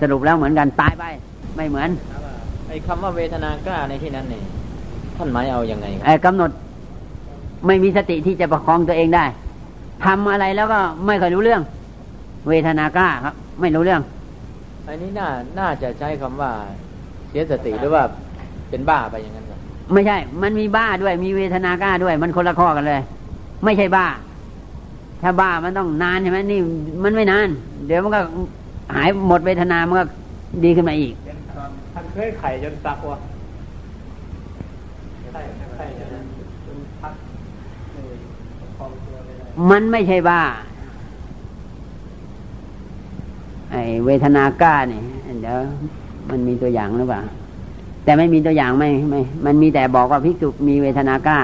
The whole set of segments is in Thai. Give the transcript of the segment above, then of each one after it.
สรุปแล้วเหมือนกันตายไป ไม่เหมือนไอ้คำว่าเวทนากล้าในที่นั้นเนี่ยท่านหมายเอาอย่างไงครับไอ้กำหนดไม่มีสติที่จะประคองตัวเองได้ทำอะไรแล้วก็ไม่เคอยรู้เรื่อง เวทนากล้าครับ ไม่รู้เรื่อง อันนี้น่าน่าจะใช้คำว่าเสียสติหรือว่าเป็นบ้าไปอย่างนั้นครับไม่ใช่ มันมีบ้าด้วย มีเวทนากล้าด้วย มันคนละข้อกันเลย ไม่ใช่บ้า ถ้าบ้ามันต้องนานใช่ไหมนี่ มันไม่นาน เดี๋ยวมันก็ หายหมดเวทนา มันก็ดีขึ้นมาอีกท่านเคยไข่จนสักวะไข่ไข่จนจนพักเลยประคองตัวไม่ได้มันไม่ใช่บ้าไอเวทนากล้าเนี่ยเดี๋ยวมันมีตัวอย่างหรือเปล่า แต่ไม่มีตัวอย่างไม่ไม่ มันมีแต่บอกว่าภิกษุมีเวทนากล้า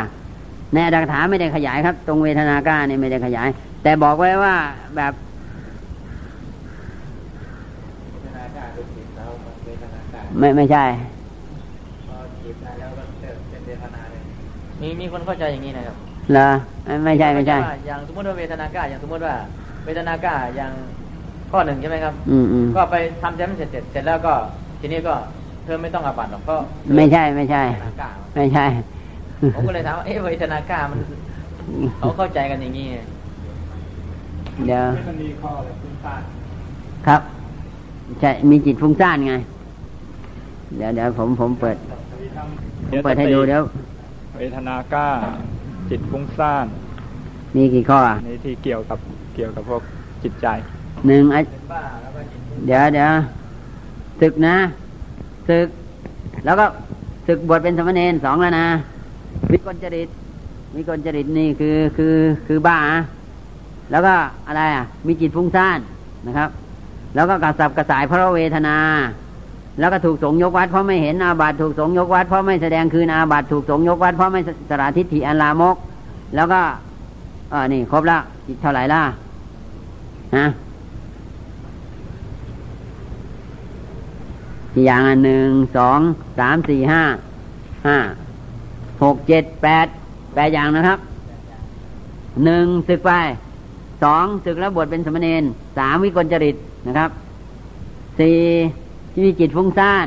ในอัตถกถาไม่ได้ขยายครับ ตรงเวทนากล้าเนี่ยไม่ได้ขยาย แต่บอกไว้ว่าแบบ ทนาเลยมีมีคนเข้าใจอย่างนี้นะครับเหรอไม่ใช่ไม่ใช่ว่าอย่างสมมติว่า เวทนากล้าอย่างสมมติว่าเวทนากล้าอย่างข้อหนึ่งใช่ไหมครับ อืมอืมก็ไปทำแจมเสร็จเสร็จเสร็จแล้วก็ ทีนี้ก็เธอไม่ต้องอาบัตหรอกก็ ไม่ใช่ไม่ใช่เวทนากล้าไม่ใช่ ผมก็เลยถามว่าเอ๊ะเวทนากล้ามันเขาเข้าใจกันอย่างนี้เดี๋ยวไม่มันมีข้ออะไรคุณตาครับใช่มีจิตฟุ้งซ่านไง เดี๋ยวเดี๋ยวผมผมเปิดผมเปิดให้ดูเดี๋ยวเวทนากล้า จิตฟุ้งซ่านมีกี่ข้ออะในที่เกี่ยวกับเกี่ยวกับพวกจิตใจหนึ่งอะเดี๋ยวเดี๋ยวศึกนะศึก แล้วก็ศึกบวชเป็นสมณเณรสองแล้วนะวิกลจริตวิกลจริตนี่คือคือคือบ้านะแล้วก็อะไรอะ มีจิตฟุ้งซ่านนะครับ แล้วก็กระสับกระสายเพราะเวทนา แล้วก็ถูกสงยกวัดเพราะไม่เห็นอาบัตถูกสงยกวัดเพราะไม่แสดงคืนอาบัตถูกสงยกวัดเพราะไม่สละทิฏฐิอันลามก แล้วก็ออนี่ ครบล้วจิตเท่าไหร่ล่ะฮะอย่างอะหนึ่งสองสามสี่ห้าห้าหกเจ็ดแปดแปดอย่างนะครับหนึ่งศึกไปสองศึกแล้วบวชเป็นสมณเณรสามวิกลจริตนะครับสี่ ที่มีจิตฟุ้งซ่าน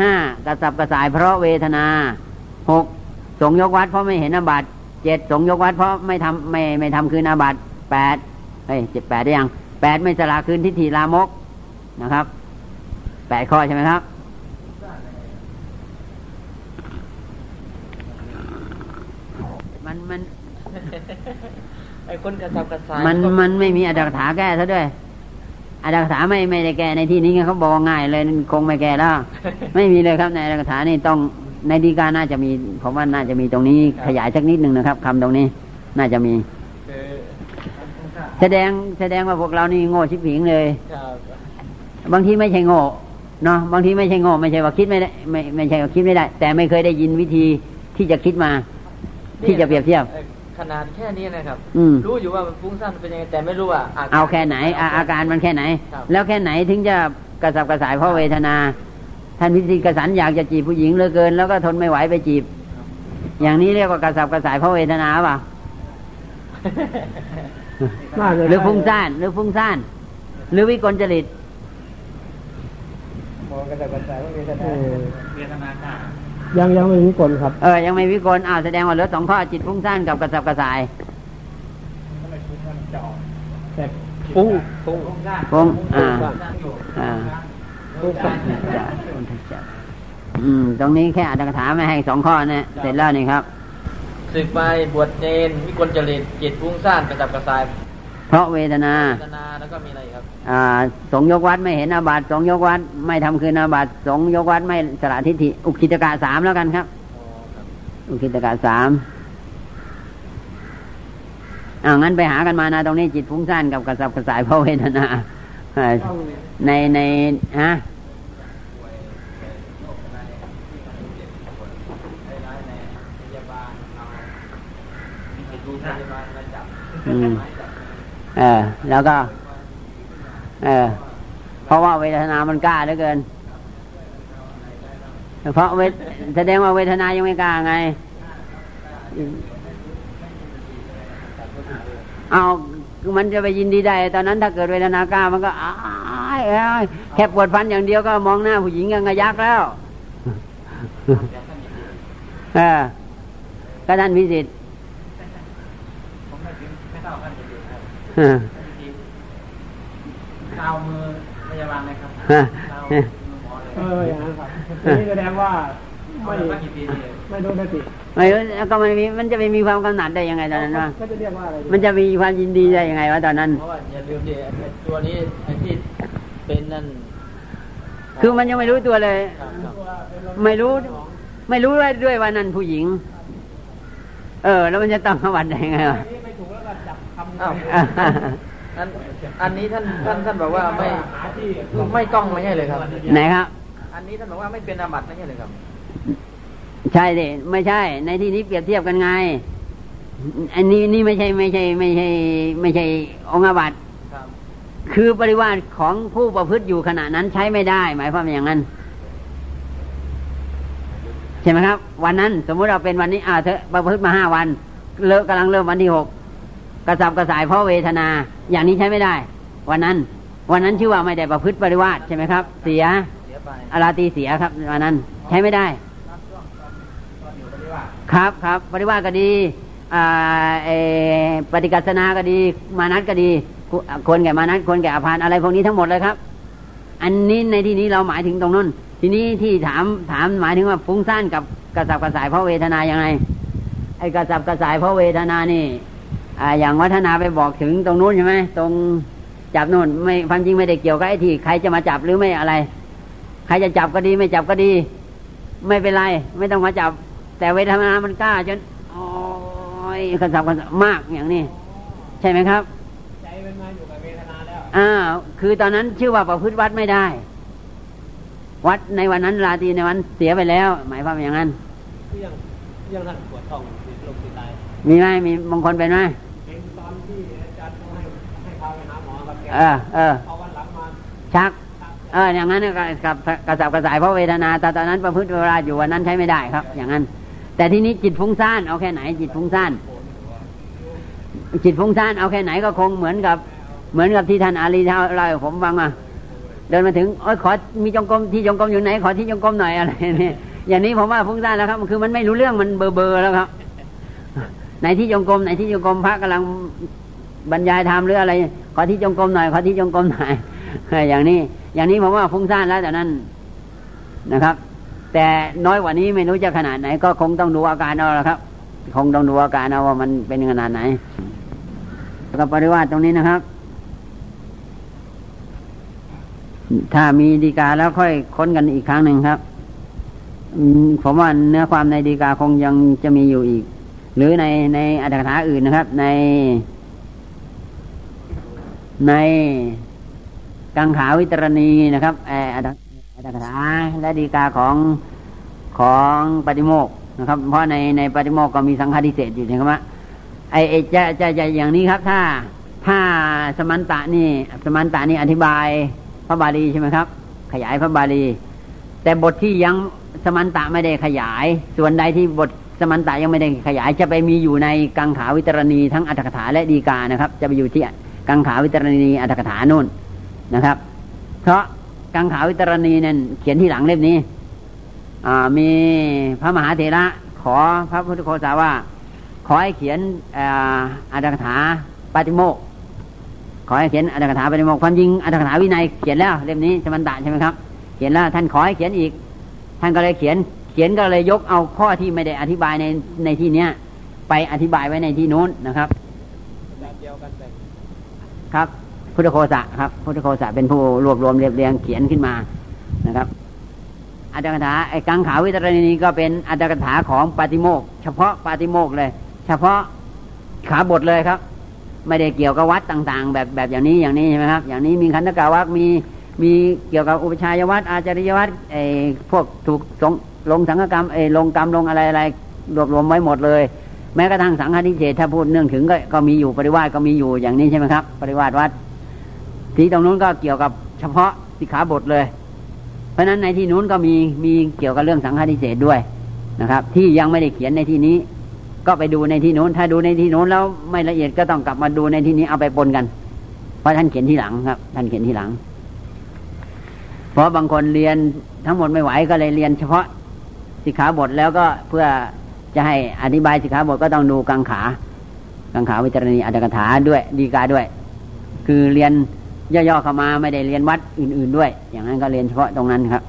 ห้ากระสับกระสายเพราะเวทนาหกสงยกวัดเพราะไม่เห็นอาบัติเจ็ดสงยกวัดเพราะไม่ทำไม่ไม่ทำคืนอาบัติแปดเฮ้ยเจ็ดแปดได้ยังแปดไม่สละคืนทิฏฐิลามกนะครับแปดข้อใช่ไหมครับ มันมันไอ้คนกระสับกระส่ายมันก็มันไม่มีอัตถกถาแก้ซะด้วย อัตถกถาไม่ไม่ได้แก้ในที่นี้ไงเขาบอกง่ายเลยคงไม่แก้แล้ว ไม่มีเลยครับในอัตถกถานี่ต้องในดีกาน่าจะมีผมว่าน่าจะมีตรงนี้ขยายสักนิดหนึ่งนะครับคำตรงนี้น่าจะมีคือแสดงแสดงว่าพวกเรานี่โง่ชิบผิงเลยครับบางทีไม่ใช่โง่เนาะบางทีไม่ใช่โง่ไม่ใช่ว่าคิดไม่ได้ไม่ไม่ใช่ว่าคิดไม่ได้ แต่ไม่เคยได้ยินวิธีที่จะคิดมา ที่จะเปรียบเทียบอ่อข นาดแค่นี้นะครับอืมรู้อยู่ว่ามันฟุ้งซ่านเป็นยังไงแต่ไม่รู้ว่าการเอาแค่ไหนอาอาการมันแค่ไหนครับแล้วแค่ไหนถึงจะกระสับกระสายเพราะเวทนา ท่านพิธีกสันอยากจะจีบผู้หญิงเหลือเกิน แล้วก็ทนไม่ไหวไปจีบ อย่างนี้เรียกว่ากระสับกระสายเพราะเวทนาเปล่าหรือฟุ้งซ่านหรือฟุ้งซ่านหรือวิกลจริตมองกันแต่กันใจว่าเวทนาเวทนากล้า ยังยังไม่มีผลครับ เออ ยังไม่วิกลอ้าวแสดงว่าเหลือสองข้อจิตฟุ้งซ่านกับกระสับกระสายก็เลยคุ้นมันจอดแต่ฟุ้งฟุ้งฟุ้งอ่านั่งอยู่อ่าอืม ตรงนี้แค่อัตถกถาไม่ให้สองข้อเนี่ยเสร็จแล้วนี่ครับศึกไปบวชเนนวิกลจริตจิตฟุ้งซ่านกระสับกระส่าย เพราะเวทนาเวทนาแล้วก็มีอะไรอีกครับอ่าสงยกวัดไม่เห็นอาบัติสงยกวัดไม่ทำคืนอาบัติสงยกวัดไม่สละทิฏฐิอุคิตกะสามแล้วกันครับอ๋อครับอุคิตกะสามอ่างั้นไปหากันมานะตรงนี้จิตฟุ้งซ่านกับกระสับกระส่ายเพราะเวทนาอ่าในในฮะอืม เออ แล้วก็ เออ เพราะว่าเวทนามันกล้าเหลือเกิน เพราะเวทแสดงว่าเวทนายังไม่กล้าไง เอามันจะไปยินดีได้ ตอนนั้นถ้าเกิดเวทนากล้ามันก็อ้ายแค่ปวดฟันอย่างเดียวก็มองหน้าผู้หญิงยังกระยักแล้ว เออก็ท่านพิสิทธิ์ ผมไม่ถึงไม่เท่ากันจะดี ครับเออเท้ามือพยาบาลนะครับเออเท้ามือหมอเลยเอออย่างนั้นครับนี่แสดงว่าไม่ไม่กี่ปีเลยไม่โดนสติไม่รู้ก็มันมีมันจะไปมีความกำหนัดได้ยังไงตอนนั้นวะเขาจะเรียกว่าอะไรดีมันจะมีความยินดีได้ยังไงวะตอนนั้นเพราะว่าอย่าลืมดิไอ้ตัวนี้ไอ้ที่เป็นนั่นคือมันยังไม่รู้ตัวเลยครับครับไม่รู้ ไม่รู้ด้วยด้วยว่านั่นผู้หญิง เออ แล้วมันจะต้องมาวัดได้ยังไงวะ อ้าวอ่าอันอันนี้ท่านท่านท่านบอกว่าไม่ไม่ต้องไม่ใช่เลยครับไหนครับ อันนี้ท่านบอกว่าไม่เป็นอาบัติไม่ใช่เลยครับ ใช่ดิไม่ใช่ ในที่นี้เปรียบเทียบกันไง อันนี้นี่ไม่ใช่ไม่ใช่ ไม่ใช่ ไม่ใช่องค์อาบัติครับคือปริวาสของผู้ประพฤติอยู่ขณะนั้นใช้ไม่ได้ หมายความว่าอย่างนั้นใช่ไหมครับ วันนั้น สมมุติเราเป็นวันนี้อ่าเธอประพฤติมาห้าวัน เลิกกำลังเริ่มวันที่หก กระสับกระส่ายเพราะเวทนา อย่างนี้ใช้ไม่ได้ วันนั้น วันนั้นชื่อว่าไม่ได้ประพฤติปริวาสใช่ไหมครับ เสียอาราตีเสียครับวันนั้น ใช้ไม่ได้ ครับครับปริวาสก็ดีปฏิกัสนาก็ดี มานัดก็ดีคุคนแก่มานัดคนแก่อภานอะไรพวกนี้ทั้งหมดเลยครับ อันนี้ในที่นี้เราหมายถึงตรงนั้น ทีนี้ที่ถามถามหมายถึงว่าฟุ้งซ่านกับกระสับกระส่ายเพราะเวทนายังไงไอ้กระสับกระส่ายเพราะเวทนานี่ อ่าอย่างวัฒนาไปบอกถึงตรงนู้นใช่ไหมตรงจับนู่นไม่ความจริงไม่ได้เกี่ยวกับไอ้ที่ใครจะมาจับหรือไม่อะไร ใครจะจับก็ดีไม่จับก็ดี ไม่เป็นไรไม่ต้องมาจับ แต่เวทนามันกล้าจนโอ้ยกระสับกระส่ายมากอย่างนี้ ใช่ไหมครับใจมันมาอยู่กับเวทนาแล้วอ่าคือตอนนั้นชื่อว่าประพฤติวัดไม่ได้ วัดในวันนั้นราตรีในวันเสียไปแล้ว หมายความว่าอย่างนั้นเรื่องเรื่องนั้นปวดท้องติดล มติดตายมีไหมมีบางคนเป็นไหมเป็นตอนที่อาจารย์ให้ให้พาไปหาหมอครับแกเออเออเอาวันหลังมาชัก เอออย่างนั้นเนี่ยก็กับกระสับกระส่ายเพราะเวทนาแต่ตอนนั้นประพฤติเวลาอยู่วันนั้นใช้ไม่ได้ครับ อย่างนั้น แต่ทีนี้จิตฟุ้งซ่านเอาแค่ไหน จิตฟุ้งซ่านจิตฟุ้งซ่านเอาแค่ไหนก็คงเหมือนกับ เหมือนกับที่ท่านอาลีเล่าเล่าให้ผมฟังมาเดินมาถึงโอ้ยขอมีจงกรมที่จงกรมอยู่ไหนขอที่จงกรมหน่อยอะไรเนี่ยอย่างนี้ผมว่าฟุ้งซ่านแล้วครับ คือมันไม่รู้เรื่องมันเบอร์เบอร์แล้วครับ ไหนที่จงกรมไหนที่จงกรมพระกำลังบรรยายธรรมหรืออะไร ขอที่จงกรมหน่อยขอที่จงกรมหน่อยอย่างนี้ อย่างนี้ผมว่าฟุ้งซ่านแล้วแต่นั้นนะครับ แต่น้อยกว่านี้ไม่รู้จะขนาดไหน ก็คงต้องดูอาการเอาละครับ คงต้องดูอาการเอาว่ามันเป็นขนาดไหนแล้วก็ปริวาสตรงนี้นะครับ ถ้ามีดีกาแล้วค่อยค้นกันอีกครั้งหนึ่งครับผมว่าเนื้อความในดีกาคงยังจะมีอยู่อีก หรือในในอัตถกถาอื่นนะครับ ใน ในกังขาวิตรณีนะครับเอ่ออัตถกถาและดีกาของของปฏิโมกข์นะครับ เพราะในในปฏิโมกข์ก็มีสังฆาทิเศษอยู่นะครับว่าไอไอจะจะจะอย่างนี้ครับ ถ้าถ้าสมันตะนี่ สมันตะนี่อธิบายพระบาลีใช่ไหมครับ ขยายพระบาลี แต่บทที่ยังสมันตะไม่ได้ขยาย ส่วนใดที่บท สมันตะยังไม่ได้ขยายจะไปมีอยู่ในกังขาวิตรณีทั้งอัตถกถาและดีกานะครับ จะไปอยู่ที่กังขาวิตรณีอัตถกถานู่นนะครับ เพราะกังขาวิตรณีนั่นเขียนที่หลังเล่มนี้มีพระมหาเถระขอพระพุทธโฆษาว่า ขอให้เขียนอัตถกถาปาติโมกขอให้เขียนอัตถกถาปาติโมกความจริงอัตถกถาวินัยเขียนแล้วเล่มนี้สมันตะใช่ไหมครับ เขียนแล้วท่านขอให้เขียนอีก ท่านก็เลยเขียน เขียนก็เลยยกเอาข้อที่ไม่ได้อธิบายในในที่เนี้ย ไปอธิบายไว้ในที่นู้นนะครับแบบเดียวกันแต่ครับ พุทธโคสะครับ พุทธโคสะเป็นผู้รวบรวมเรียบเรียงเขียนขึ้นมานะครับอัตถกถาไอ้กังขาวิตรณีก็เป็นอัตถกถาของปาติโมกเฉพาะปาติโมกเลย เฉพาะขาบทเลยครับ ไม่ได้เกี่ยวกับวัดต่างๆ แบบแบบอย่างนี้อย่างนี้ใช่ไหมครับ อย่างนี้มีขันธกาวักมีมีเกี่ยวกับอุปชัยวัดอาจาริยวัดไอ้พวกถูกสง ลงสังฆกรรมไอ้ลงกรรมลงอะไรอะไรรวบรวมไว้หมดเลย แม้กระทั่งสังฆทิเศษถ้าพูดเนื่องถึงก็ก็มีอยู่ปริวาสก็มีอยู่อย่างนี้ใช่ไหมครับ ปริวาสวัดที่ตรงนู้นก็เกี่ยวกับเฉพาะสิกขาบทเลย เพราะฉะนั้นในที่นู้นก็มีมีเกี่ยวกับเรื่องสังฆาทิเศษด้วยนะครับ ที่ยังไม่ได้เขียนในที่นี้ ก็ไปดูในที่นู้น ถ้าดูในที่นู้นแล้วไม่ละเอียดก็ต้องกลับมาดูในที่นี้เอาไปปนกันเพราะท่านเขียนที่หลังครับ ท่านเขียนที่หลัง เพราะบางคนเรียนทั้งหมดไม่ไหวก็เลยเรียนเฉพาะ สิกขาบทแล้วก็เพื่อจะให้อธิบายสิกขาบทก็ต้องดูกังขา กังขาวิจารณีอัตถกถาด้วยดีกาด้วย คือเรียนย่อๆเข้ามาไม่ได้เรียนวัดอื่น ๆด้วย อย่างนั้นก็เรียนเฉพาะตรงนั้นครับ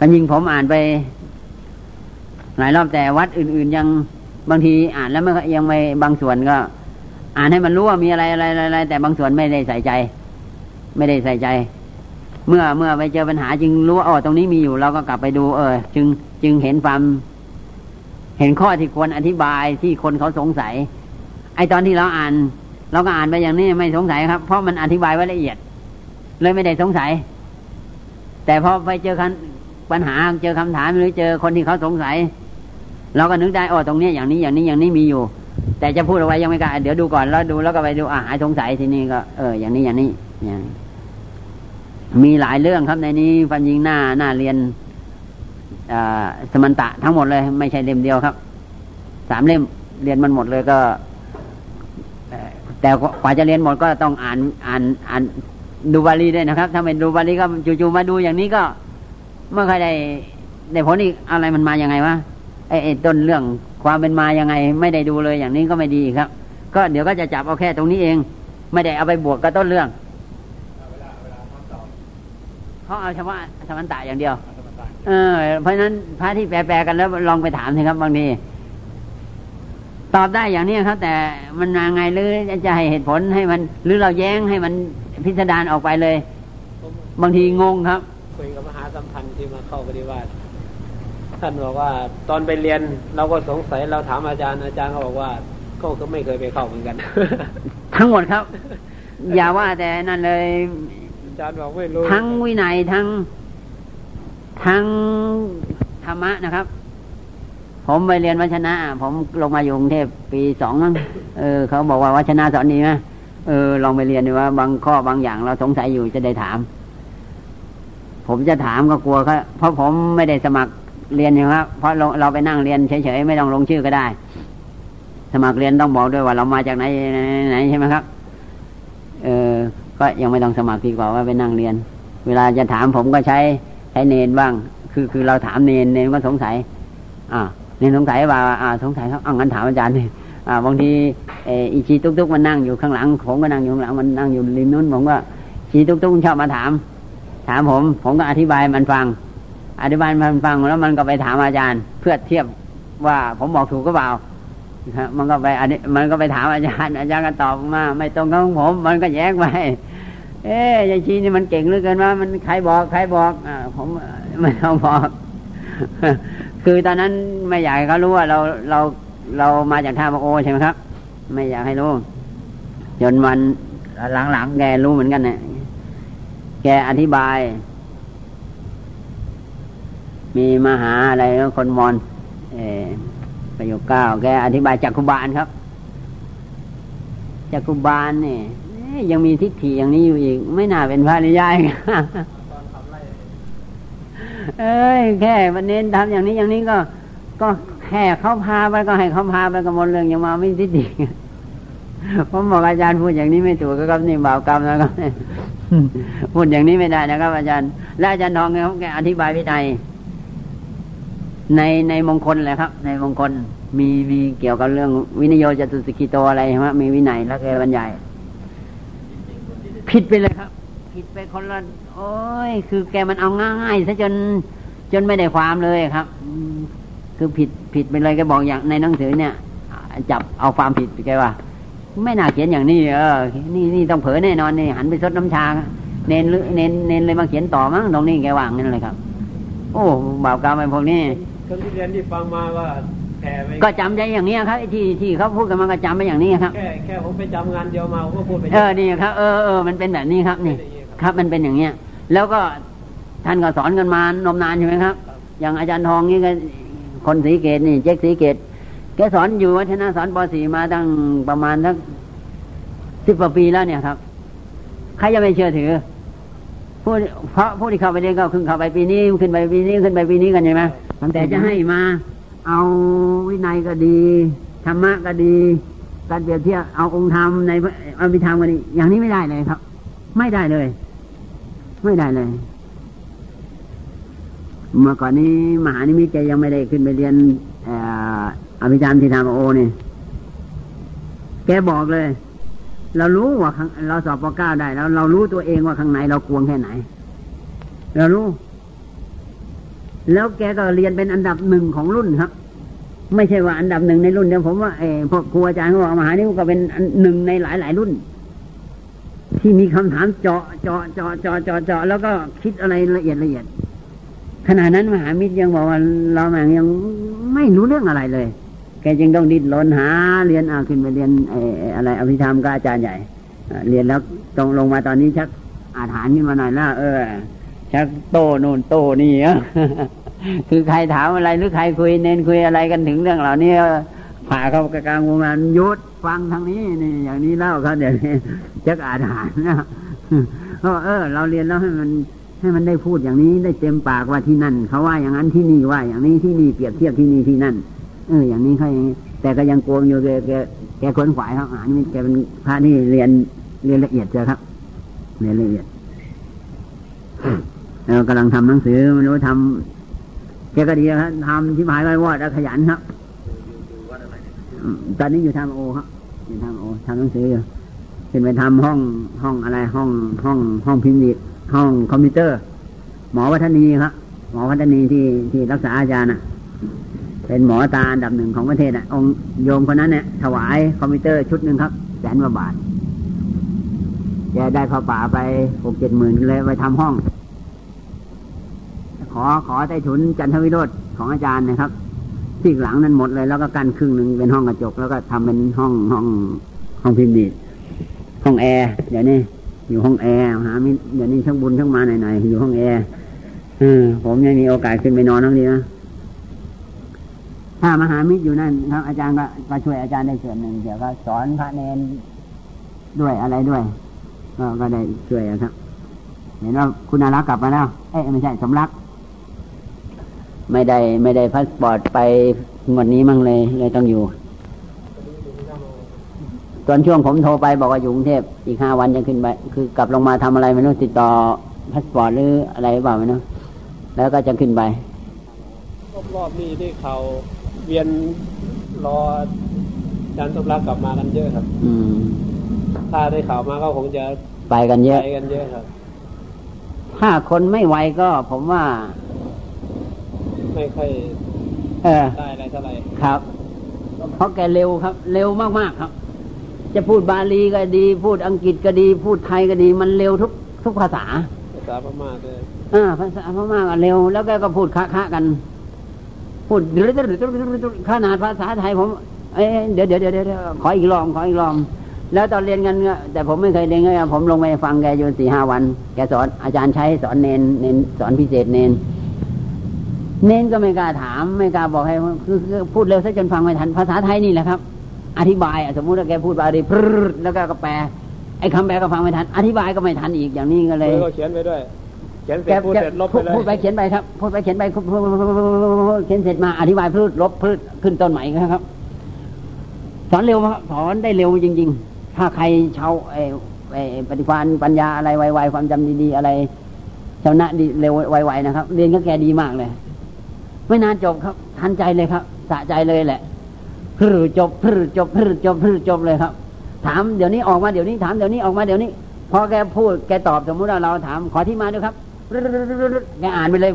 กันยิงผมอ่านไป หลายรอบแต่วัดอื่น ๆ ยังบางทีอ่านแล้วมันก็ยังไม่บางส่วนก็ อ่านให้มันรู้ว่ามีอะไรอะไรอะไรแต่บางส่วนไม่ได้ใส่ใจ ไม่ได้ใส่ใจ เมื่อเมื่อไปเจอปัญหาจึงรู้ว่าอ๋อตรงนี้มีอยู่เราก็กลับไปดู เออ จึงจึงเห็นความเห็นข้อที่ควรอธิบายที่คนเขาสงสัย ไอตอนที่เราอ่าน เราก็อ่านไปอย่างนี้ไม่สงสัยครับ เพราะมันอธิบายไว้ละเอียด เลยไม่ได้สงสัย แต่พอไปเจอคันปัญหาเจอคำถามหรือเจอคนที่เขาสงสัย เราก็นึกได้อ๋อตรงนี้อย่างนี้อย่างนี้อย่างนี้มีอยู่ แต่จะพูดเอาไว้ยังไม่กล้าเดี๋ยวดูก่อนแล้วดูแล้วก็ไปดูอ่าหายสงสัยทีนี้ก็เอออย่างนี้อย่างนี้อย่าง มีหลายเรื่องครับในนี้ฟันยิงหน้าหน้าเรียนสมันตะทั้งหมดเลย ไม่ใช่เล่มเดียวครับสามเล่มเรียนมันหมดเลยก็แต่กว่าจะเรียนหมดก็ต้องอ่านอ่านอ่านดูบาลีด้วยนะครับ ถ้าไม่ดูบาลีก็จู่ๆมาดูอย่างนี้ก็เมื่อใครได้ได้ผลอีกอะไรมันมาอย่างไงวะไอ้ต้นเรื่องความเป็นมายังไง ไม่ได้ดูเลยอย่างนี้ก็ไม่ดีครับ ก็เดี๋ยวก็จะจับเอาแค่ตรงนี้เอง ไม่ได้เอาไปบวกกับต้นเรื่อง เขาเอาเฉพาะสมันตะอย่างเดียว เออ เพราะฉะนั้นพระที่แปลๆกันแล้วลองไปถามสิครับบางทีตอบได้อย่างนี้ครับ แต่มันยังไงหรือจะให้เหตุผลให้มัน หรือเราแย้งให้มันพิสดารออกไปเลย บางทีงงครับคุยกับมหาสัมพันธ์ที่มาเข้าปฏิวัติท่านบอกว่า ตอนไปเรียนเราก็สงสัยเราถามอาจารย์อาจารย์เขาบอกว่าเขาก็ไม่เคยไปเข้าเหมือนกัน ทั้งหมดครับ อย่าว่าแต่นั่นเลย จารย์บอกไม่รู้ทั้งวินัยทั้งทั้งธรรมะนะครับ ผมไปเรียนวัชนะ ผมลงมาอยู่กรุงเทพปีสองเออเขาบอกว่าวัชนะสอนดีไหมเออลองไปเรียนดูว่า บางข้อบางอย่างเราสงสัยอยู่จะได้ถาม ผมจะถามก็กลัวเขาเพราะผมไม่ได้สมัครเรียนอย่างครับ เพราะเราเราไปนั่งเรียนเฉยๆไม่ต้องลงชื่อก็ได้ สมัครเรียนต้องบอกด้วยว่าเรามาจากไหนไหนใช่ไหมครับ ก็ยังไม่ต้องสมัครดีกว่าว่าไปนั่งเรียน เวลาจะถามผมก็ใช้ใช้เนนบ้าง คือคือเราถามเนนเนนก็สงสัย อ่าเนนสงสัยว่า อ่า สงสัยครับอ่างั้นถามอาจารย์เลยอ่าบางทีเออีชีตุ๊กตุ๊กมันนั่งอยู่ข้างหลัง ผมก็นั่งอยู่ข้างหลังมันนั่งอยู่ริมนู้นผมก็ชีตุ๊กตุ๊กชอบมาถาม ถามผม ผมก็อธิบายมันฟัง อธิบายมันฟังแล้วมันก็ไปถามอาจารย์ เพื่อเทียบว่าผมบอกถูกก็เปล่า มันก็ไปอันนี้มันก็ไปถามอาจารย์อาจารย์ก็ตอบมา ไม่ตรงกับผม มันก็แย้งไปเอ๊ยายชีนี่มันเก่งเหลือเกินว่ามันใครบอกใครบอกอผมไม่ต้องบอก คือตอนนั้นไม่อยากให้เขารู้ว่าเราเราเรามาจากท่ามาโอใช่ไหมครับ ไม่อยากให้รู้จนมันหลังๆแกรู้เหมือนกันเนี่ยแกอธิบาย มีมหาอะไรคนมอนเอ ประโยคเก้าแกอธิบายจักคุบาลครับจักคุบาลเนี่ยยังมีทิฏฐิอย่างนี้อยู่อีก ไม่น่าเป็นพระนิยายเอ้ยแค่วันนี้ทำอย่างนี้อย่างนี้ก็ ก็แค่เขาพาไปก็ให้เขาพาไปกับมดเรื่องยังมาไม่ทิฏฐิผมบอกอาจารย์พูดอย่างนี้ไม่ถูกก็ครับนี่บาปกรรมนะครับพูดอย่างนี้ไม่ได้นะครับ อาจารย์ และอาจารย์ทองเขาแกอธิบายวินัย ในในมงคลแหละครับ ในมงคลมีมีเกี่ยวกับเรื่องวินโยจตุสกิโตอะไรใช่ไหมมีวินัยแล้วแกบรรยายผิดไปเลยครับ ผิดไปคนละโอ้ยคือแกมันเอาง่ายๆซะจนจนไม่ได้ความเลยครับคือผิดผิดไปเลยแกบอกอย่างในหนังสือเนี่ย จับเอาความผิดแกว่า ไม่น่าเขียนอย่างนี้เออนี่นี่ต้องเผลอแน่นอนนี่หันไปซดน้ำชาเน้นเน้นเน้นเลยมาเขียนต่อมั้งตรงนี้แกว่างนั่นเลยครับ โอ้บ่าวกาไอ้พวกนี้ คนที่เรียนที่ฟังมาว่าแผ่ไปก็จำใจอย่างนี้ครับที่ที่เขาพูดกันมาก็จำไปอย่างนี้ครับ แค่แค่ผมไปจำงานเดียวมาผมก็พูดไปเออนี่ครับเออเออมันเป็นแบบนี้ครับนี่ครับ มันเป็นอย่างเนี้ย แล้วก็ท่านก็สอนกันมานมนานใช่ไหมครับ อย่างอาจารย์ทองนี่ก็คนสีเกตนี่เจ๊กสีเกตแกสอนอยู่วัฒนสอนป .4 มาตั้งประมาณทั้งสิบกว่าปีแล้วเนี่ยครับใครจะไม่เชื่อถือผู้เพราะผู้ที่เข้าไปเรียนก็ขึ้นเข้าไปปีนี้ขึ้นไปปีนี้ขึ้นไปปีนี้กันใช่ไหม แต่จะให้มา เอาวินัยก็ดีธรรมะก็ดี การเปรียบเทียบเอาองค์ธรรมในอภิธรรมกันนี่อย่างนี้ไม่ได้เลยครับ ไม่ได้เลย ไม่ได้เลย เมื่อก่อนนี้มหานิมิตแกยังไม่ได้ขึ้นไปเรียนอภิธรรมที่ธรรมโอนี่แกบอกเลย เรารู้ว่าเราสอบปเก้าได้แล้ว เรารู้ตัวเองว่าข้างในเรากวงแค่ไหน เรารู้ แล้วแกก็เรียนเป็นอันดับหนึ่งของรุ่นครับ ไม่ใช่ว่าอันดับหนึ่งในรุ่นเดียวผมว่าเออพวกครูอาจารย์เขาบอกมหานี่ก็เป็นหนึ่งในหลายหลายรุ่น ที่มีคำถามเจาะเจาะเจาะเจาะเจาะเจาะแล้วก็คิดอะไรละเอียดละเอียดขณะนั้นมหามิตรยังบอกว่าเราแม่งยังไม่รู้เรื่องอะไรเลย แกจึงต้องดิ้นรนหา เรียนอาขึ้นไปเรียนอะไรอภิธรรมกับอาจารย์ใหญ่ เรียนแล้วตรงลงมาตอนนี้ชักอาถานขึ้นมาหน่อยแล้วเออ ชักโตโน่นโตนี่อะคือใครถามอะไรหรือใครคุยเน้นคุยอะไรกันถึงเรื่องเหล่านี้ผ่าเข้ากลางวงงานยุดฟังทางนี้นี่ อย่างนี้เล่าเขาเดี๋ยวนี้ชักอาถานนะก็เออ เราเรียนแล้วให้มันให้มันได้พูดอย่างนี้ได้เต็มปากว่าที่นั่น เขาว่าอย่างนั้นที่นี่ว่า อย่างนี้ที่นี่เปรียบเทียบที่นี่ที่นั่น เออ อย่างนี้เขาอย่างนี้แต่ก็ยังโกงอยู่แกแกแกขวนขวายครับอ่านนี่แกเป็นพระที่เรียนเรียนละเอียดเจ้ครับเรียนละเอียด แล้วกำลังทำหนังสือไม่รู้ทำแกก็ดีครับทำที่หมายไว้วอดแล้วขยันครับตอนนี้อยู่ทำโอครับอยู่ทำโอทำหนังสืออยู่ขึ้นไปทำห้องห้องอะไรห้องห้องห้องพิมพ์ดีห้องคอมพิวเตอร์ หมอวัฒนีครับหมอวัฒนีที่ที่รักษาอาจารย์น่ะ เป็นหมอตาอันดับหนึ่งของประเทศอะ องค์โยมคนนั้นเนี่ยถวายคอมพิวเตอร์ชุดหนึ่งครับแสนกว่าบาทแกได้เข้าป่าไปหกเจ็ดหมื่นเลยไปทำห้อง อขอใต้ถุนจันทวิโรธของอาจารย์นะครับที่หลังนั้นหมดเลย แล้วก็กันครึ่งหนึ่งเป็นห้องกระจก แล้วก็ทำเป็นห้องห้องห้องพิมพ์ดีห้องแอร์เดี๋ยวนี้อยู่ห้องแอร์หามิเดี๋ยวนี้ช่างบุญช่างมาหน่อยๆอยู่ห้องแอร์เอผมยังมีโอกาสขึ้นไปนอนทั้งนี้นะถ้ามหามิตรอยู่นั่นครับ อาจารย์ก็มาช่วยอาจารย์ได้ส่วนหนึ่งเดี๋ยวก็สอนพระเนนด้วยอะไรด้วย ก็ก็ได้ช่วยอะครับ เห็นว่าคุณอารักษ์กลับมาแล้ว เอ้ไม่ใช่สมรัก ไม่ได้ไม่ได้พาสปอร์ตไปงวดนี้มั่งเลย เลยต้องอยู่ ตอนช่วงผมโทรไปบอกว่าอยู่กรุงเทพอีกห้าวันจะขึ้นไป คือกลับลงมาทำอะไรไม่รู้ติดต่อพาสปอร์ตหรืออะไรหรือเปล่าไม่รู้แล้วก็จะขึ้นไปรอบๆนี้ที่เขาเวียนรออาจารย์สมรักกลับมากันเยอะครับ อืม ถ้าได้ข่าวมาก็คงจะไปกันเยอะไปกันเยอะครับ ถ้าคนไม่ไวก็ผมว่า ไม่ค่อยเออได้อะไรเท่าไหร่ครับเพราะแกเร็วครับ เร็วมากๆครับ จะพูดบาลีก็ดี พูดอังกฤษก็ดี พูดไทยก็ดี มันเร็วทุกทุกภาษา ภาษาพม่าเลยอ่าภาษาพม่าก็เร็ว แล้วแกก็พูดคะๆกัน พูดขนาดภาษาไทยผมเอ้ยเดี๋ยวเดี๋ยวเดี๋ยวเดี๋ยวขออีกรอบขออีกรอบแล้วตอนเรียนกันเนี่ยแต่ผมไม่เคยเรียนเลยผมลงไปฟังแกอยู่สี่ห้าวัน แกสอนอาจารย์ใช้สอนเนนเนนสอนพิเศษเนน เน้นก็ไม่กล้าถามไม่กล้าบอกให้คือคือพูดเร็วซะจนฟังไม่ทันภาษาไทยนี่แหละครับ อธิบายสมมุติว่าแกพูดบาลีพรแล้วก็กแปลไอ้คำแปลก็ฟังไม่ทัน อธิบายก็ไม่ทันอีกอย่างนี้ก็เลยเขียนไปด้วยเขียนเสร็จพูดเสร็จลบไปเลยพูดไปเขียนไปครับพูดไปเขียนไปเขียนเสร็จมาอธิบายพืชลบพืชขึ้นต้นใหม่ครับสอนเร็วครับสอนได้เร็วจริง ๆ ถ้าใครเช่าไอ้ไอ้ปฏิภาณปัญญาอะไรไวๆความจำดีๆอะไรชำนะดีเร็วไวๆนะครับ เรียนก็แกดีมากเลย ไม่นานจบครับ ทันใจเลยครับ สะใจเลยแหละพรืจบพรืจบพรืจบพรืจบเลยครับ ถามเดี๋ยวนี้ออกมาเดี๋ยวนี้ถามเดี๋ยวนี้ออกมาเดี๋ยวนี้ พอแกพูดแกตอบสมมุติว่าเราถามขอที่มาด้วยครับแกอ่านไปเลย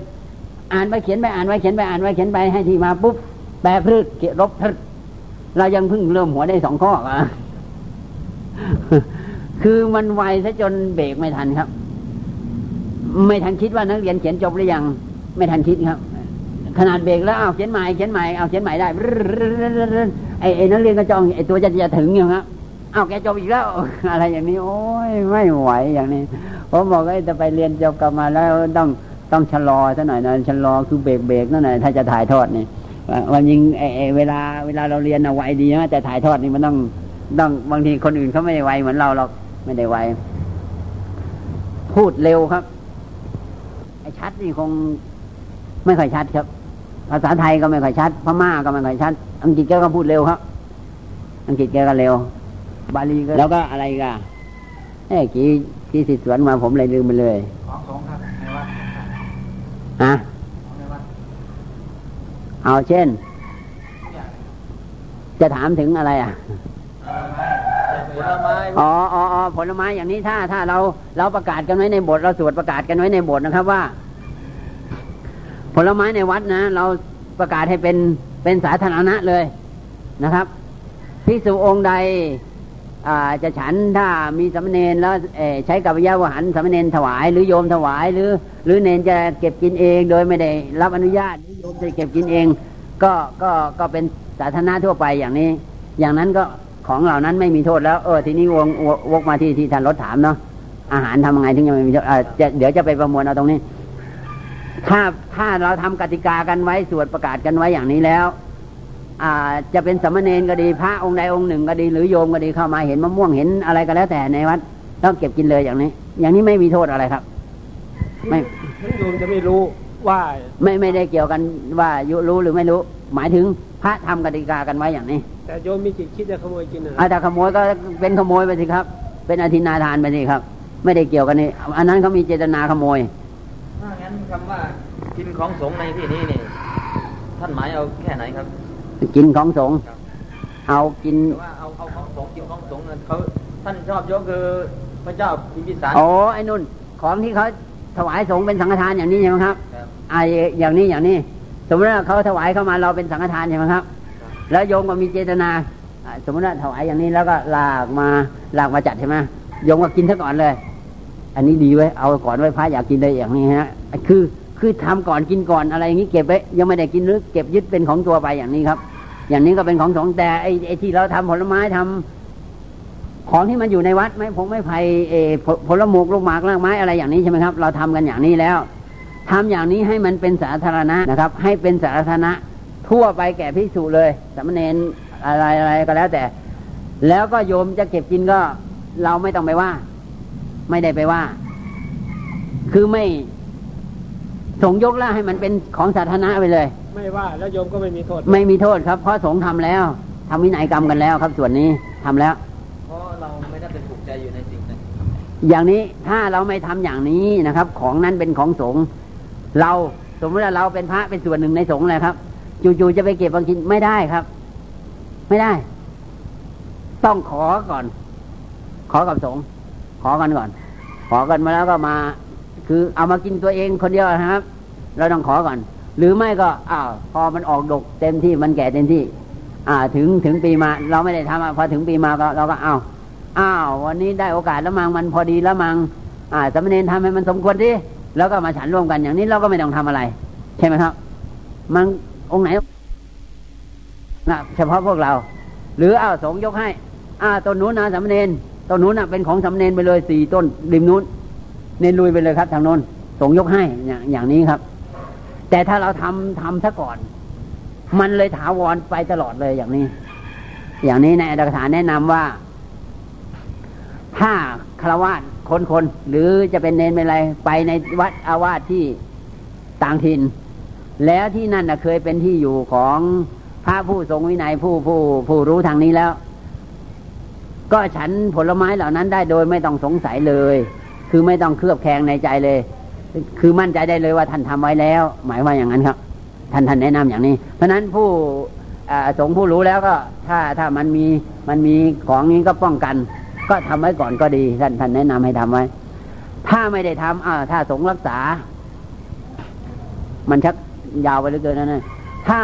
อ่านไปเขียนไปอ่านไปเขียนไปอ่านไปเขียนไปให้ที่มาปุ๊บแปลพืชเขียนลบพืชเรายังเพิ่งเริ่มหัวได้สองข้ออะคือมันไวซะจนเบรกไม่ทันครับ ไม่ทันคิดว่านักเรียนเขียนจบหรือยัง ไม่ทันคิดครับ ขนาดเบรกแล้วเอาเขียนใหม่เขียนใหม่เอาเขียนใหม่ได้ไอ้ไอ้นักเรียนก็จองไอ้ตัวจะจะถึงอยู่ครับเอาแกจบอีกแล้ว อะไรอย่างนี้ โอ้ยไม่ไหวอย่างนี้ผมบอกว่าจะไปเรียนจบกลับมาแล้วต้องต้องชะลอซะหน่อยนะชะลอคือเบรกเบรกนั่นแหละถ้าจะถ่ายทอดนี่วันยิงไอ้เวลาเวลาเราเรียนนะไวดีนะแต่ถ่ายทอดนี่มันต้องต้องบางทีคนอื่นเขาไม่ได้ไวเหมือนเราหรอกไม่ได้ไวพูดเร็วครับไอ้ชัดนี่คงไม่ค่อยชัดครับ ภาษาไทยก็ไม่ค่อยชัด พม่าก็ไม่ค่อยชัด อังกฤษก็พูดเร็วครับ อังกฤษแกก็เร็ว บาลีก็แล้วก็อะไรอีกันเอ้ยกี่กี่สิทธิ์สวนมาผมเลยลืมไปเลยของสงครับในวัดฮะในวัดเอาเช่น จะถามถึงอะไรอะผลไม้อ๋ออ๋ออ๋อผลไม้อย่างนี้ถ้าถ้าเราเราประกาศกันไว้ในบทเราสวดประกาศกันไว้ในบทนะครับว่า ผลไม้ในวัดนะ เราประกาศให้เป็นเป็นสาธารณะเลยนะครับภิกษุองค์ใดจะฉันถ้ามีสามเณรแล้วใช้กับวิยาวหันสามเณรถวาย หรือโยมถวายหรือ หรือเนนจะเก็บกินเองโดยไม่ได้รับอนุญาตหรือโยมจะเก็บกินเอง ก็ก็ก็เป็นสาธารณะทั่วไปอย่างนี้ อย่างนั้นก็ของเหล่านั้นไม่มีโทษแล้วเออทีนี้วงวกวกมาที่ที่ท่านรถถามเนาะอาหารทำยังไงถึงจะไม่มีโทษอ่าจะเดี๋ยวจะไปประมวลเอาตรงนี้ ถ้าถ้าเราทำกติกากันไว้สวดประกาศกันไว้อย่างนี้แล้วอ่าจะเป็นสามเณรก็ดีพระองค์ใดองค์หนึ่งก็ดีหรือโยมก็ดีเข้ามาเห็นมะม่วงเห็นอะไรก็แล้วแต่ในวัดต้องเก็บกินเลยอย่างนี้ อย่างนี้ไม่มีโทษอะไรครับ ไม่โยมจะไม่รู้ว่า ไม่ไม่ได้เกี่ยวกันว่ายุรู้หรือไม่รู้ หมายถึงพระทำกติกากันไว้อย่างนี้ แต่โยมมีจิตคิดจะขโมยกินนะอาถ้าขโมยก็เป็นขโมยไปสิครับ เป็นอธินาทานไปสิครับ ไม่ได้เกี่ยวกันนี่อันนั้นเขามีเจตนาขโมย ถ้างั้นคำว่ากินของสงฆ์ในที่นี้นี่ท่านหมายเอาแค่ไหนครับ กินของสงฆ์เอากินหรือว่าเอาเอาของสงฆ์กินของสงฆ์นั้นเขาท่านชอบยกคือพระเจ้าพิมพิสารโอ้ไอ้นุ่น ของที่เขาถวายสงฆ์เป็นสังฆทานอย่างนี้ใช่ไหมครับครับไอ้อย่างนี้อย่างนี้ สมมติว่าเขาถวายเข้ามาเราเป็นสังฆทานใช่ไหมครับ แล้วโยมก็มีเจตนาอ่าสมมติว่าถวายอย่างนี้แล้วก็ลากมาลากมาจัดใช่ไหมโยมก็กินซะก่อนเลย อันนี้ดีไว้ยเอาก่อนไว้พระอยากกินเลยอย่างนี้ฮะ คือคือทำก่อนกินก่อนอะไรอย่างนี้เก็บไว้ยังไม่ได้กินหรือเก็บยึดเป็นของตัวไปอย่างนี้ครับ อย่างนี้ก็เป็นของสงแต่ไอ้ไอ้ที่เราทำผลไม้ทำของที่มันอยู่ในวัดไม่ผมไม่ไผ่เออผลผลหมกลูกหมากรากไม้อะไรอย่างนี้ใช่ไหมครับ เราทำกันอย่างนี้แล้วทำอย่างนี้ให้มันเป็นสาธารณะนะครับ ให้เป็นสาธารณะทั่วไปแก่พิสูจเลยสามเณรอะไรอะไรก็แล้วแต่ แล้วก็โยมจะเก็บกินก็ เราไม่ต้องไปว่า ไม่ได้ไปว่า คือไม่ ส่งยกล่าให้มันเป็นของสาธารณะไปเลย ไม่ว่าแล้วโยมก็ไม่มีโทษ ไม่มีโทษครับเพราะสงฆ์ทำแล้วทำวินัยกรรมกันแล้วครับส่วนนี้ทำแล้ว เพราะเราไม่ได้ไปผูกใจอยู่ในสิ่งนั้นอย่างนี้ถ้าเราไม่ทำอย่างนี้นะครับ ของนั้นเป็นของสงฆ์เราสมมติว่าเราเป็นพระเป็นส่วนหนึ่งในสงฆ์เลยครับจู่ๆจะไปเก็บบางกินไม่ได้ครับ ไม่ได้ ต้องขอก่อน ขอกับสงฆ์ขอกันก่อน ขอกันมาแล้วก็มา คือเอามากินตัวเองคนเดียวนะครับ เราต้องขอก่อน หรือไม่ก็อ้าวพอมันออกดกเต็มที่มันแก่เต็มที่ อ่าถึงถึงปีมา เราไม่ได้ทำพอถึงปีมาก็เราก็เอาอ้าววันนี้ได้โอกาสแล้วมังมันพอดีแล้วมังอ่าสามเณรทำให้มันสมควรดิแล้วก็มาฉันร่วมกันอย่างนี้เราก็ไม่ต้องทำอะไร ใช่ไหมครับ มันองค์ไหนนะเฉพาะพวกเรา หรืออ้าวสงยกให้ อ่าต้นนู้นนะสามเณรต้นนู้นนะเป็นของสามเณรไปเลยสี่ต้นริมนู้น เนนลุยไปเลยครับ ทางโน้นส่งยกให้อย่างอย่างนี้ครับ แต่ถ้าเราทำทำซะก่อน มันเลยถาวรไปตลอดเลยอย่างนี้ อย่างนี้ในอัตถกถาแนะนำว่า ถ้าคารวาสคนคนๆหรือจะเป็นเนนเป็นอะไร ไปในวัดอาวาสที่ต่างถิ่น แล้วที่นั่นนะเคยเป็นที่อยู่ของพระผู้ทรงวินัยผู้ผู้ผู้รู้ทางนี้แล้ว ก็ฉันผลไม้เหล่านั้นได้โดยไม่ต้องสงสัยเลย คือไม่ต้องเคลือบแคลงในใจเลย คือมั่นใจได้เลยว่าท่านทำไว้แล้ว หมายว่าอย่างนั้นครับ ท่านท่านแนะนำอย่างนี้ เพราะฉะนั้นผู้สงผู้รู้แล้วก็ถ้าถ้ามันมีมันมีของนี้ก็ป้องกัน ก็ทำไว้ก่อนก็ดีท่านท่านแนะนำให้ทำไว้ ถ้าไม่ได้ทำอ่าถ้าสงรักษา มันชักยาวไปเหลือเกินนะนี่ยถ้า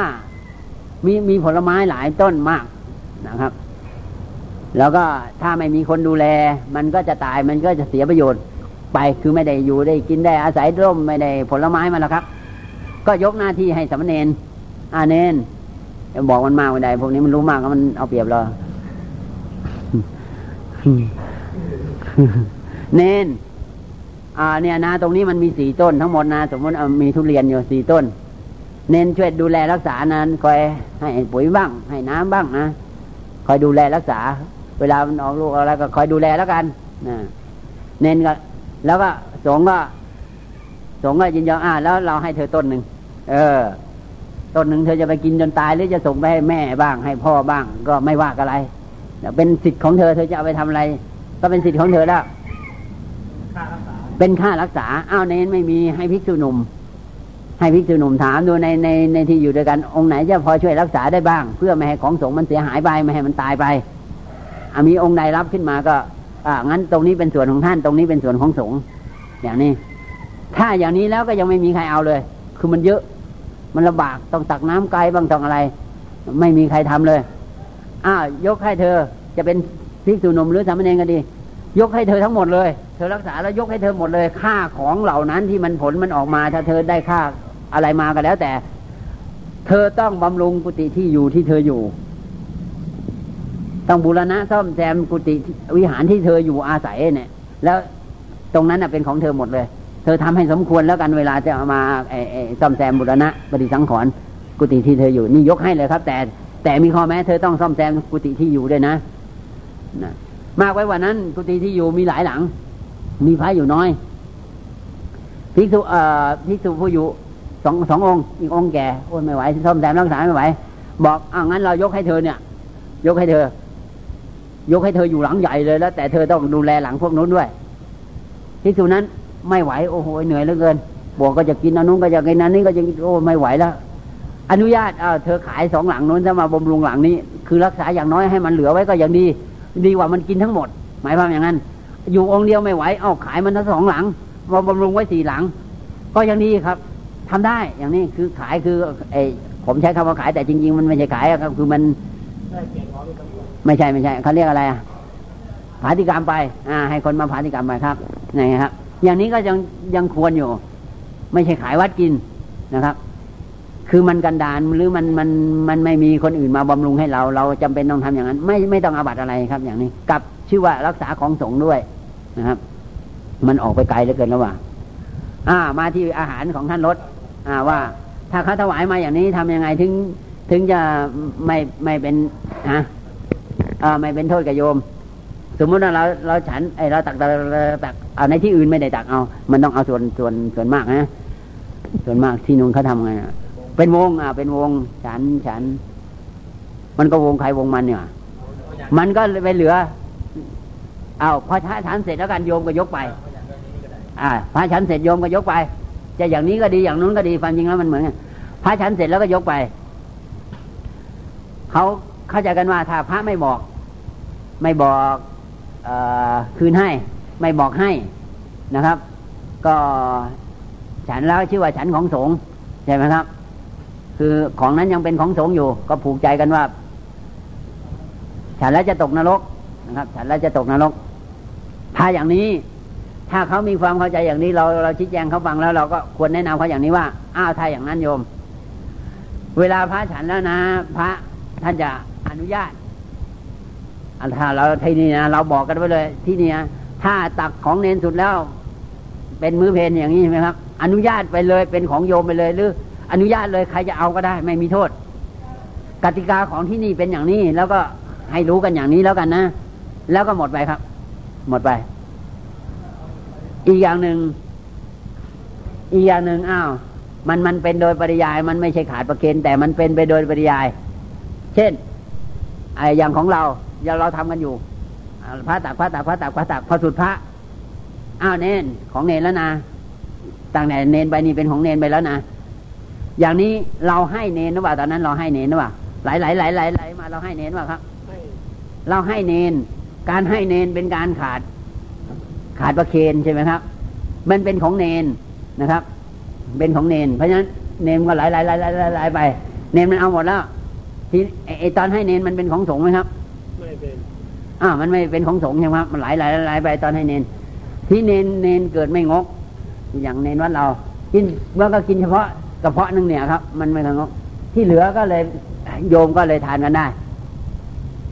มีมีผลไม้หลายต้นมากนะครับ แล้วก็ถ้าไม่มีคนดูแล มันก็จะตายมันก็จะเสียประโยชน์ ไปคือไม่ได้อยู่ได้กินได้อาศัยร่มไม่ได้ผลไม้มาแล้วครับ ก็ยกหน้าที่ให้สามเณรอาเนนบอกมันมากไม่ได้พวกนี้มันรู้มากก็มันเอาเปรียบเราเนนอ่าเนี่ยนะ ตรงนี้มันมีสี่ต้นทั้งหมดนะ สมมติเอามีทุเรียนอยู่สี่ต้น เน้นช่วยดูแลรักษานั้นคอยให้ปุ๋ยบ้าง ให้น้ำบ้างนะคอยดูแลรักษา เวลามันออกลูกอะไรก็คอยดูแลแล้วกันนะเน้นก็ แล้วก็สงก็สงก็ยินยอมอ่าแล้วเราให้เธอต้นหนึ่งเออ ต้นหนึ่งเธอจะไปกินจนตายหรือจะส่งไปให้แม่บ้าง ให้พ่อบ้าง ก็ไม่ว่าอะไรเป็นสิทธิ์ของเธอเธอจะเอาไปทำอะไร ก็เป็นสิทธิ์ของเธอแล้วเป็นค่ารักษาอ้าวเน้นไม่มีให้ภิกษุหนุ่ม ให้ภิกษุหนุ่มถามดูในในในที่อยู่ด้วยกัน องค์ไหนจะพอช่วยรักษาได้บ้าง เพื่อไม่ให้ของสงมันเสียหายไปไม่ให้มันตายไปอามีองค์ใดรับขึ้นมาก็ อ่างั้นตรงนี้เป็นส่วนของท่าน ตรงนี้เป็นส่วนของสงฆ์อย่างนี้ ถ้าอย่างนี้แล้วก็ยังไม่มีใครเอาเลย คือมันเยอะมันลำบากต้องตักน้ำไกลบางต้องอะไร ไม่มีใครทำเลยอ้าวยกให้เธอจะเป็นภิกษุนุมหรือสามเณรก็ดี ยกให้เธอทั้งหมดเลย เธอรักษาแล้วยกให้เธอหมดเลย ค่าของเหล่านั้นที่มันผลมันออกมา ถ้าเธอได้ค่าอะไรมาก็แล้วแต่ เธอต้องบำรุงกุฏิที่อยู่ที่เธออยู่ ต้องบูรณะซ่อมแซมกุฏิวิหารที่เธออยู่อาศัยเนี่ย แล้วตรงนั้นเป็นของเธอหมดเลย เธอทำให้สมควรแล้วกันเวลาจะเอามาไอ้ไอ้ซ่อมแซมบูรณะปฏิสังขรณ์กุฏิที่เธออยู่นี่ยกให้เลยครับ แต่แต่มีข้อแม้เธอต้องซ่อมแซมกุฏิที่อยู่ด้วยนะนะมากไว้กว่านั้น กุฏิที่อยู่มีหลายหลัง มีพระอยู่น้อยภิกษุเอ่อภิกษุผู้อยู่สองสององค์ อีกองค์แก่โอ้ไม่ไหวซ่อมแซมรักษาไม่ไหวบอกอ่างั้นเรายกให้เธอเนี่ย ยกให้เธอ ยกให้เธออยู่หลังใหญ่เลยแล้ว แต่เธอต้องดูแลหลังพวกนู้นด้วยภิกษุนั้นไม่ไหวโอ้โหเหนื่อยเหลือเกินบอกก็จะกินอันนู้นก็จะกินอันนี้ก็จะกินโอ้ไม่ไหวแล้ว อนุญาตเออเธอขายสองหลังนู้นจะมาบำรุงหลังนี้ คือรักษาอย่างน้อยให้มันเหลือไว้ก็ยังดี ดีกว่ามันกินทั้งหมด หมายความอย่างนั้น อยู่องค์เดียวไม่ไหวเอาขายมันทั้งสองหลังมาบำรุงไว้สี่หลัง ก็ยังดีครับทำได้อย่างนี้คือขายคือไอผมใช้คำว่าขายแต่จริง ๆ มันไม่ใช่ขายครับคือมัน ไม่ใช่ไม่ใช่เขาเรียกอะไรอะผาติกรรมไป อ่า ให้คนมาผาติกรรมไปครับไงครับ อย่างนี้ก็ยังยังควรอยู่ ไม่ใช่ขายวัดกินนะครับ คือมันกันดานหรือมันมันมันไม่มีคนอื่นมาบำรุงให้เรา เราจำเป็นต้องทำอย่างนั้น ไม่ไม่ต้องอาบัตอะไรครับ อย่างนี้กับชื่อว่ารักษาของสงฆ์ด้วยนะครับ มันออกไปไกลเหลือเกินแล้วว่า อ่า มาที่อาหารของท่านรถอ่าว่า ถ้าเขาถวายมาอย่างนี้ทำยังไงถึงถึงจะไม่ไม่เป็นฮะอ่า ไม่เป็นโทษกับโยม สมมติว่าเราเราฉันไอเราตักตักตักเอาในที่อื่นไม่ได้ตักเอา มันต้องเอาส่วนส่วนส่วนมากนะส่วนมากที่นู้นเขาทำไงเป็นวงอ่าเป็นวงฉันฉัน มันก็วงใครวงมันเนี่ยมันก็ไปเหลือเอาพอฉันเสร็จแล้วกันโยมก็ยกไป อ่าพระฉันเสร็จโยมก็ยกไป จะอย่างนี้ก็ดีอย่างนู้นก็ดีความจริงแล้วมันเหมือนกันพระฉันเสร็จแล้วก็ยกไปเขา เข้าใจกันว่าถ้าพระไม่บอก ไม่บอกอคืนให้ ไม่บอกให้นะครับ ก็ฉันแล้วชื่อว่าฉันของสงฆ์ใช่ไหมครับ คือของนั้นยังเป็นของสงฆ์อยู่ ก็ผูกใจกันว่า ฉันแล้วจะตกนรกนะครับ ฉันแล้วจะตกนรก ถ้าอย่างนี้ ถ้าเขามีความเข้าใจอย่างนี้ เราเราชี้แจงเขาฟังแล้ว เราก็ควรแนะนำเขาอย่างนี้ว่าอ้าวถ้าอย่างนั้นโยม เวลาพระฉันแล้วนะ พระท่านจะ นุญาตอันถ้าเราที่นี่นะเราบอกกันไว้เลย ที่นี่นะถ้าตักของเนนสุดแล้ว เป็นมือเพนอย่างนี้ใช่ไหมครับ อนุญาตไปเลยเป็นของโยมไปเลย หรือ อนุญาตเลยใครจะเอาก็ได้ ไม่มีโทษ กติกาของที่นี่เป็นอย่างนี้ แล้วก็ให้รู้กันอย่างนี้แล้วกันนะ แล้วก็หมดไปครับ หมดไป อีกอย่างหนึ่งอีกอย่างหนึ่งอ้าวมันมันเป็นโดยปริยาย มันไม่ใช่ขาดประเคนแต่มันเป็นไปโดยปริยาย เช่น ไอ้อย่างของเราอย่างเราทำกันอยู่พระตักพระตักพระตักพระตักพอสุดพระอ้าวเน้นของเนนแล้วนะตั้งแต่เนนไปนี่เป็นของเนนไปแล้วนะอย่างนี้เราให้เนนหรือเปล่าตอนนั้นเราให้เนนหรือเปล่าไหลไหลไหลไหลไหลมาเราให้เนนหรือเปล่าครับให้เราให้เนนการให้เนนเป็นการขาด ขาดประเคนใช่ไหมครับ มันเป็นของเนนนะครับ เป็นของเนนเพราะฉะนั้นเนนก็ไหลไหลไหลไหลไหลไหลไปเนนมันเอาหมดแล้ว ทีไอ้ไอตอนให้เนนมันเป็นของสงฆ์ไหมครับ ไม่เป็นอ่ามันไม่เป็นของสงฆ์ใช่ไหมครับมันไหลไหลไหลไปตอนให้เนน ที่เนนเนนเกิดไม่งก อย่างเนนวัดเรา กินเมื่อก็กินเฉพาะกระเพาะหนึงเนี่ยครับ มันไม่งก ที่เหลือก็เลยโยมก็เลยทานกันได้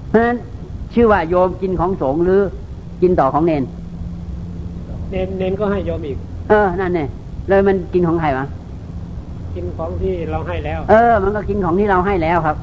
เพราะฉะนั้นชื่อว่าโยมกินของสงฆ์หรือกินต่อของเนน เน้นเน้นก็ให้โยมอีก เออ นั่นเนี่ยเลยมันกินของใครวะกินของที่เราให้แล้ว เออ มันก็กินของที่เราให้แล้วครับ